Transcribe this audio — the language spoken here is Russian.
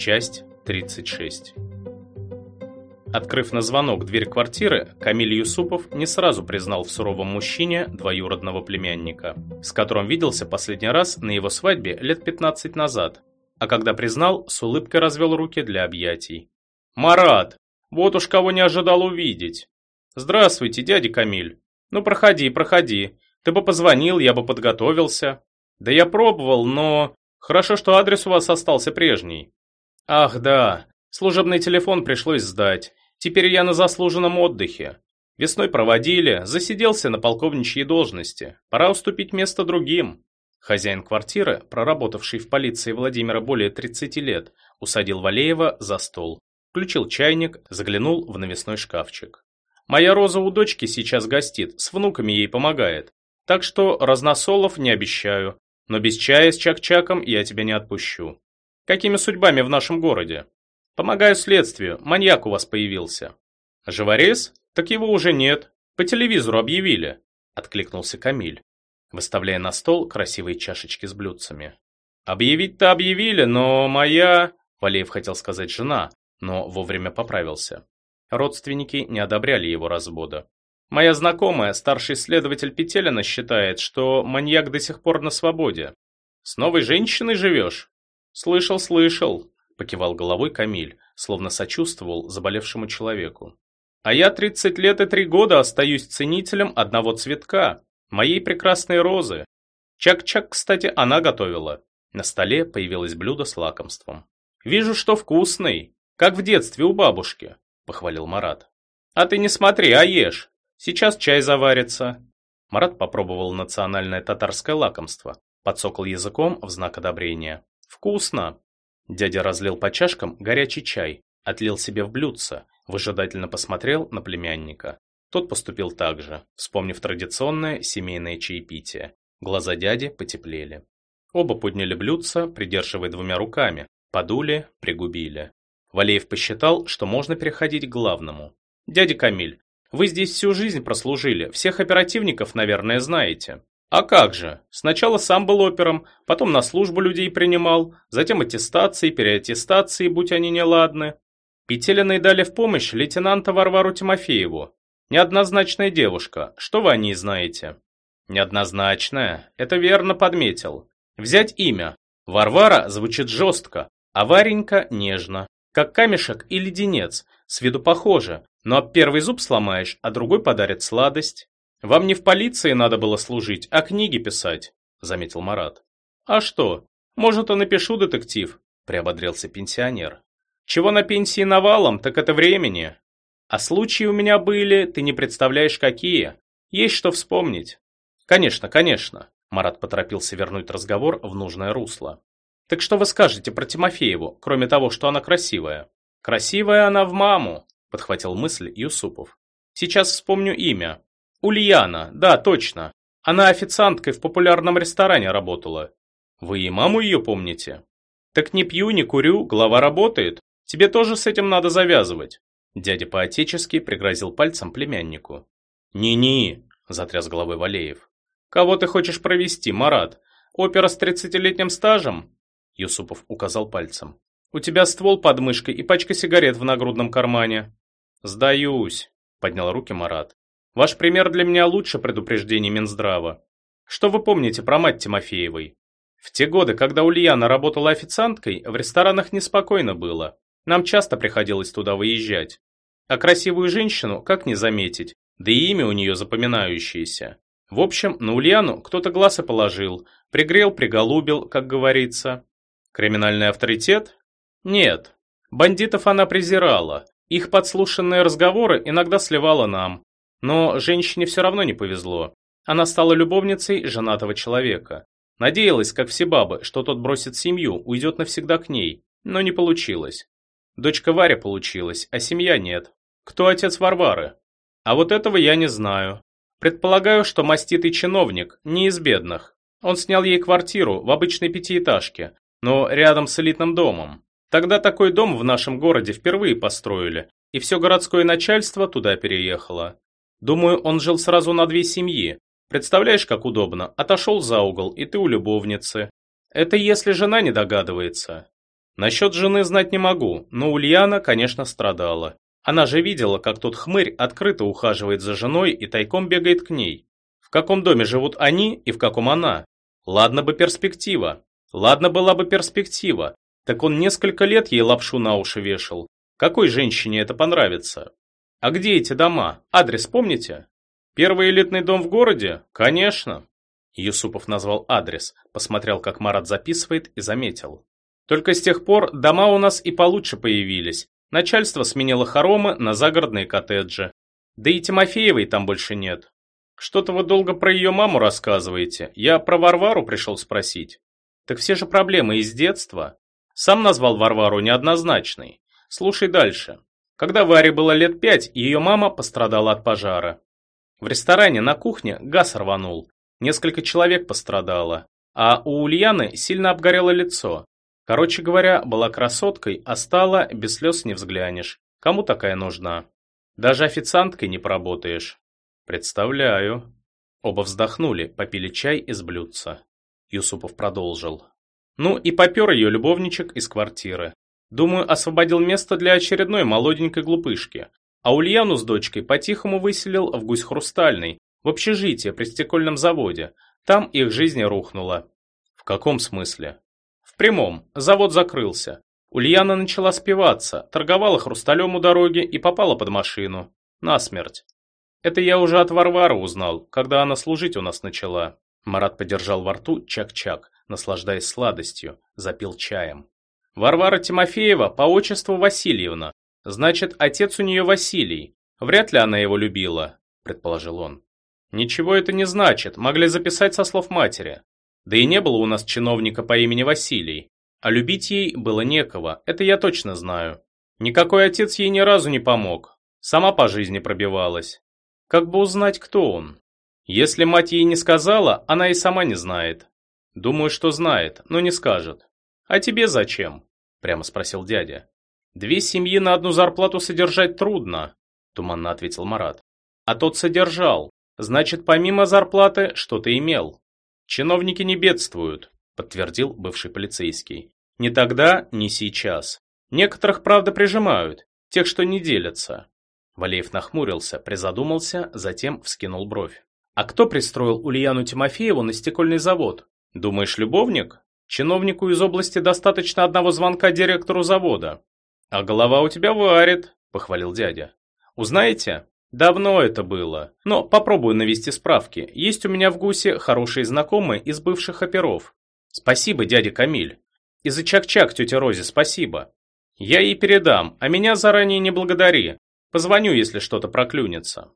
Часть 36. Открыв на звонок дверь квартиры, Камиль Юсупов не сразу признал в суровом мужчине двоюродного племянника, с которым виделся последний раз на его свадьбе лет 15 назад, а когда признал, с улыбкой развел руки для объятий. «Марат! Вот уж кого не ожидал увидеть! Здравствуйте, дядя Камиль! Ну проходи, проходи, ты бы позвонил, я бы подготовился. Да я пробовал, но... Хорошо, что адрес у вас остался прежний. Ах да, служебный телефон пришлось сдать, Теперь я на заслуженном отдыхе. Весной проводили, засиделся на полковничьей должности. Пора уступить место другим. Хозяин квартиры, проработавший в полиции Владимира более 30 лет, усадил Валеева за стол, включил чайник, заглянул в навесной шкафчик. «Моя Роза у дочки сейчас гостит, с внуками ей помогает. Так что разносолов не обещаю, но без чая с чак-чаком я тебя не отпущу. Какими судьбами в нашем городе?» Помогаю следствию, маньяк у вас появился. Живорез? Так его уже нет. По телевизору объявили. Откликнулся Камиль, выставляя на стол красивые чашечки с блюдцами. Объявить-то объявили, но моя... Валеев хотел сказать жена, но вовремя поправился. Родственники не одобряли его развода. Моя знакомая, старший следователь Петелина, считает, что маньяк до сих пор на свободе. С новой женщиной живешь? Слышал, слышал покивал головой Камиль, словно сочувствовал заболевшему человеку. А я 30 лет и 3 года остаюсь ценителем одного цветка, моей прекрасной розы. Чак-чак, кстати, она готовила. На столе появилось блюдо с лакомством. Вижу, что вкусный, как в детстве у бабушки, похвалил Марат. А ты не смотри, а ешь. Сейчас чай заварится. Марат попробовал национальное татарское лакомство, подсокал языком в знак одобрения. Вкусно. Дядя разлил по чашкам горячий чай, отлил себе в блюдце, выжидательно посмотрел на племянника. Тот поступил так же, вспомнив традиционное семейное чаепитие. Глаза дяди потеплели. Оба подняли блюдца, придерживая двумя руками, подули, пригубили. Валеев посчитал, что можно переходить к главному. «Дядя Камиль, вы здесь всю жизнь прослужили, всех оперативников, наверное, знаете. А как же? Сначала сам был опером, потом на службу людей принимал, затем аттестации, переаттестации, будь они неладны. Петелиной дали в помощь лейтенанта Варвару Тимофееву. Неоднозначная девушка, что вы о ней знаете? Неоднозначная, это верно подметил. Взять имя. Варвара звучит жестко, а Варенька нежно. Как камешек и леденец, с виду похоже, но первый зуб сломаешь, а другой подарит сладость. «Вам не в полиции надо было служить, а книги писать», — заметил Марат. «А что? Может, и напишу детектив», — приободрился пенсионер. «Чего на пенсии навалом, так это времени. А случаи у меня были, ты не представляешь какие. Есть что вспомнить». «Конечно, конечно», — Марат поторопился вернуть разговор в нужное русло. «Так что вы скажете про Тимофееву, кроме того, что она красивая?» «Красивая она в маму», — подхватил мысль Юсупов. «Сейчас вспомню имя. Ульяна, да, точно. Она официанткой в популярном ресторане работала. Вы и маму ее помните? Так не пью, не курю, голова работает. Тебе тоже с этим надо завязывать. Дядя по-отечески пригрозил пальцем племяннику. «Не-не», – затряс головой Валеев. «Кого ты хочешь провести, Марат? Опера с тридцатилетним стажем?» Юсупов указал пальцем. «У тебя ствол под мышкой и пачка сигарет в нагрудном кармане». «Сдаюсь», – поднял руки Марат. Ваш пример для меня лучше предупреждений Минздрава. Что вы помните про мать Тимофеевой? В те годы, когда Ульяна работала официанткой, в ресторанах неспокойно было. Нам часто приходилось туда выезжать. А красивую женщину как не заметить, да и имя у нее запоминающееся. В общем, на Ульяну кто-то глаз и положил, пригрел, приголубил, как говорится. Криминальный авторитет? Нет. Бандитов она презирала. Их подслушанные разговоры иногда сливала нам. Но женщине все равно не повезло. Она стала любовницей женатого человека. Надеялась, как все бабы, что тот бросит семью, уйдет навсегда к ней. Но не получилось. Дочка Варя получилась, а семья нет. Кто отец Варвары? А вот этого я не знаю. Предполагаю, что маститый чиновник, не из бедных. Он снял ей квартиру в обычной пятиэтажке, но рядом с элитным домом. Тогда такой дом в нашем городе впервые построили, и все городское начальство туда переехало. Думаю, он жил сразу на две семьи. Представляешь, как удобно? Отошел за угол, и ты у любовницы. Это если жена не догадывается. Насчет жены знать не могу, но Ульяна, конечно, страдала. Она же видела, как тот хмырь открыто ухаживает за женой и тайком бегает к ней. В каком доме живут они и в каком она? Ладно бы перспектива. Ладно была бы перспектива. Так он несколько лет ей лапшу на уши вешал. Какой женщине это понравится? А где эти дома? Адрес помните? Первый элитный дом в городе? Конечно. Юсупов назвал адрес, посмотрел, как Марат записывает и заметил. Только с тех пор дома у нас и получше появились. Начальство сменило хоромы на загородные коттеджи. Да и Тимофеевой там больше нет. Что-то вы долго про ее маму рассказываете. Я про Варвару пришел спросить. Так все же проблемы из детства. Сам назвал Варвару неоднозначной. Слушай дальше. Когда Варе было лет пять, ее мама пострадала от пожара. В ресторане на кухне газ рванул. Несколько человек пострадало. А у Ульяны сильно обгорело лицо. Короче говоря, была красоткой, а стала, без слез не взглянешь. Кому такая нужна? Даже официанткой не поработаешь. Представляю. Оба вздохнули, попили чай из блюдца. Юсупов продолжил. Ну и попер ее любовничек из квартиры. Думаю, освободил место для очередной молоденькой глупышки. А Ульяну с дочкой по-тихому выселил в гусь хрустальный, в общежитие при стекольном заводе. Там их жизнь рухнула. В каком смысле? В прямом. Завод закрылся. Ульяна начала спиваться, торговала хрусталем у дороги и попала под машину. Насмерть. Это я уже от Варвары узнал, когда она служить у нас начала. Марат подержал во рту чак-чак, наслаждаясь сладостью, запил чаем. Варвара Тимофеева по отчеству Васильевна. Значит, отец у нее Василий. Вряд ли она его любила, предположил он. Ничего это не значит, могли записать со слов матери. Да и не было у нас чиновника по имени Василий. А любить ей было некого, это я точно знаю. Никакой отец ей ни разу не помог. Сама по жизни пробивалась. Как бы узнать, кто он? Если мать ей не сказала, она и сама не знает. Думаю, что знает, но не скажет. «А тебе зачем?» – прямо спросил дядя. «Две семьи на одну зарплату содержать трудно», – туманно ответил Марат. «А тот содержал. Значит, помимо зарплаты что-то имел». «Чиновники не бедствуют», – подтвердил бывший полицейский. «Ни тогда, ни сейчас. Некоторых, правда, прижимают, тех, что не делятся». Валеев нахмурился, призадумался, затем вскинул бровь. «А кто пристроил Ульяну Тимофееву на стекольный завод? Думаешь, любовник?» Чиновнику из области достаточно одного звонка директору завода. А голова у тебя варит, похвалил дядя. Узнаете? Давно это было. Но попробую навести справки. Есть у меня в ГУСе хорошие знакомые из бывших оперов. Спасибо, дядя Камиль. И за чак-чак, тетя Розе, спасибо. Я ей передам, а меня заранее не благодари. Позвоню, если что-то проклюнется.